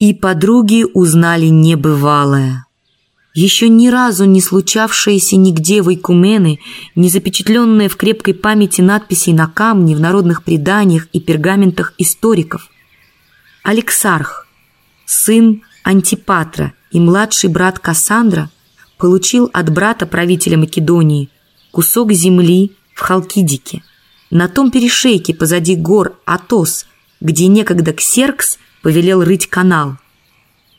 И подруги узнали небывалое. Еще ни разу не случавшееся нигде в Икумены, не запечатленное в крепкой памяти надписей на камне, в народных преданиях и пергаментах историков. Алексарх, сын Антипатра и младший брат Кассандра, получил от брата правителя Македонии кусок земли в Халкидике, на том перешейке позади гор Атос, где некогда Ксеркс повелел рыть канал.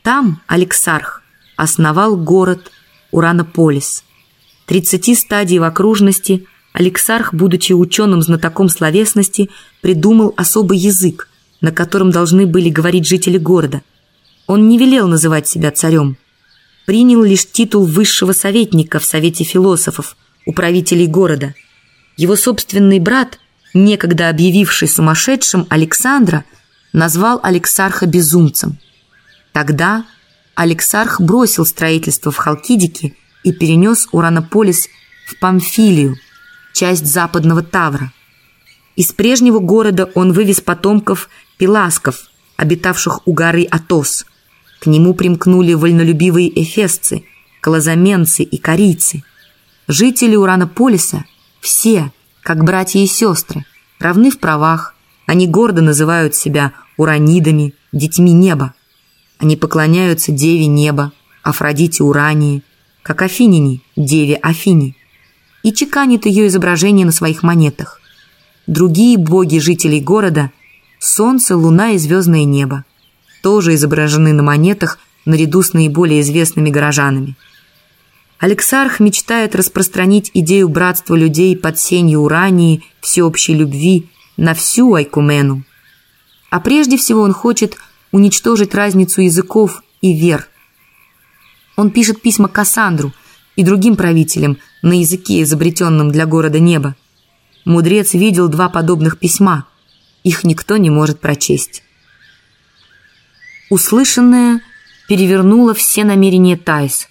Там Алексарх основал город Уранополис. Тридцати стадий в окружности Алексарх, будучи ученым-знатоком словесности, придумал особый язык, на котором должны были говорить жители города. Он не велел называть себя царем, принял лишь титул высшего советника в Совете философов, управителей города. Его собственный брат, некогда объявивший сумасшедшим Александра, назвал Алексарха безумцем. Тогда Алексарх бросил строительство в Халкидике и перенес Уранополис в Памфилию, часть западного Тавра. Из прежнего города он вывез потомков пиласков, обитавших у горы Атос. К нему примкнули вольнолюбивые эфесцы, колозаменцы и корейцы. Жители Уранополиса все, как братья и сестры, равны в правах. Они гордо называют себя уранидами, детьми неба. Они поклоняются Деве Неба, Афродите Урании, как Афинине, Деве Афини, и чеканят ее изображение на своих монетах. Другие боги жителей города – Солнце, Луна и звездное небо – тоже изображены на монетах наряду с наиболее известными горожанами. Алексарх мечтает распространить идею братства людей под сенью Урании, всеобщей любви на всю Айкумену. А прежде всего он хочет уничтожить разницу языков и вер. Он пишет письма Кассандру и другим правителям на языке, изобретенном для города неба. Мудрец видел два подобных письма. Их никто не может прочесть. Услышанное перевернуло все намерения Тайс.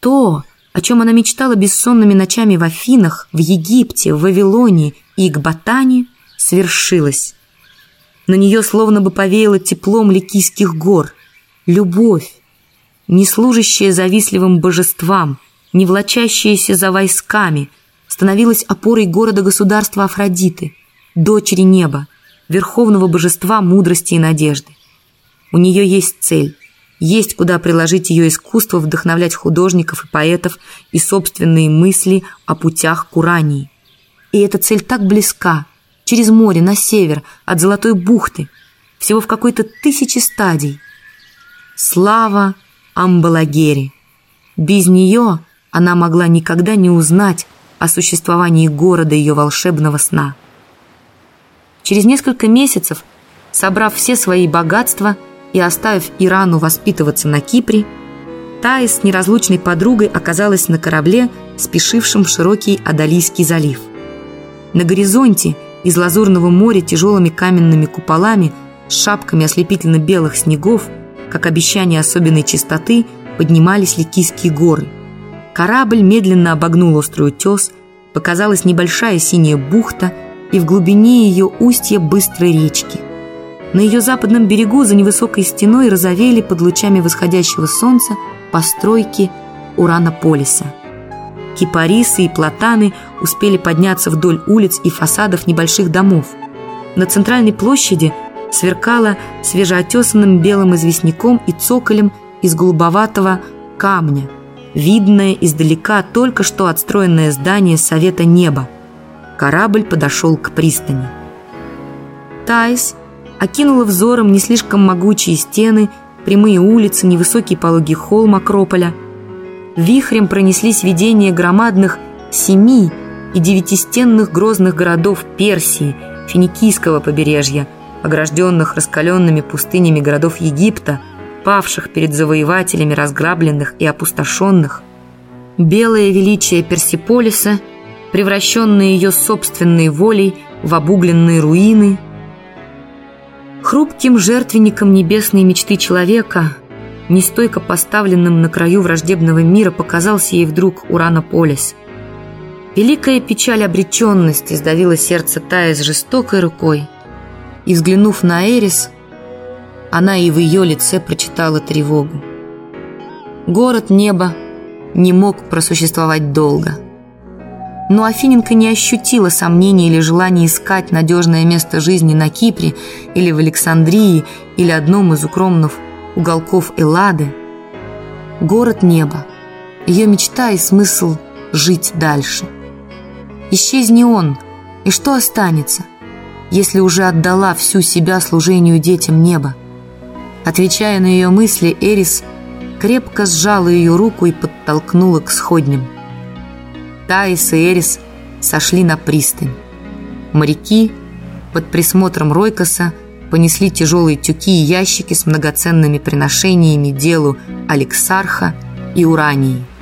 То, о чем она мечтала бессонными ночами в Афинах, в Египте, в Вавилоне и Игбатане, свершилось. На нее словно бы повеяло теплом ликийских гор. Любовь, не служащая завистливым божествам, не влачащаяся за войсками, становилась опорой города-государства Афродиты, дочери неба, верховного божества мудрости и надежды. У нее есть цель, есть куда приложить ее искусство вдохновлять художников и поэтов и собственные мысли о путях к Урании. И эта цель так близка – через море, на север, от Золотой бухты, всего в какой-то тысячи стадий. Слава Амбалагере! Без нее она могла никогда не узнать о существовании города ее волшебного сна. Через несколько месяцев, собрав все свои богатства и оставив Ирану воспитываться на Кипре, Таис с неразлучной подругой оказалась на корабле, спешившем в широкий Адалийский залив. На горизонте – из лазурного моря тяжелыми каменными куполами с шапками ослепительно-белых снегов, как обещание особенной чистоты, поднимались Ликийские горы. Корабль медленно обогнул острый утес, показалась небольшая синяя бухта и в глубине ее устья быстрой речки. На ее западном берегу за невысокой стеной розовели под лучами восходящего солнца постройки Уранополиса – Кипарисы и платаны успели подняться вдоль улиц и фасадов небольших домов. На центральной площади сверкало свежеотесанным белым известняком и цоколем из голубоватого камня, видное издалека только что отстроенное здание Совета Неба. Корабль подошел к пристани. Тайс окинула взором не слишком могучие стены, прямые улицы, невысокий пологий холм Акрополя – вихрем пронеслись видения громадных семи и девятистенных грозных городов Персии, Финикийского побережья, огражденных раскаленными пустынями городов Египта, павших перед завоевателями разграбленных и опустошенных. Белое величие Персиполиса, превращенное ее собственной волей в обугленные руины, хрупким жертвенником небесной мечты человека – нестойко поставленным на краю враждебного мира, показался ей вдруг Уранополис. Великая печаль обреченности сдавила сердце Тая с жестокой рукой, и, взглянув на Эрис, она и в ее лице прочитала тревогу. Город неба не мог просуществовать долго. Но Афиненко не ощутила сомнений или желания искать надежное место жизни на Кипре или в Александрии или одном из укромных уголков Эллады. Город неба. Ее мечта и смысл жить дальше. Исчезни он, и что останется, если уже отдала всю себя служению детям неба? Отвечая на ее мысли, Эрис крепко сжала ее руку и подтолкнула к сходням. Таис и Эрис сошли на пристань. Моряки под присмотром Ройкоса понесли тяжелые тюки и ящики с многоценными приношениями делу Алексарха и Урании –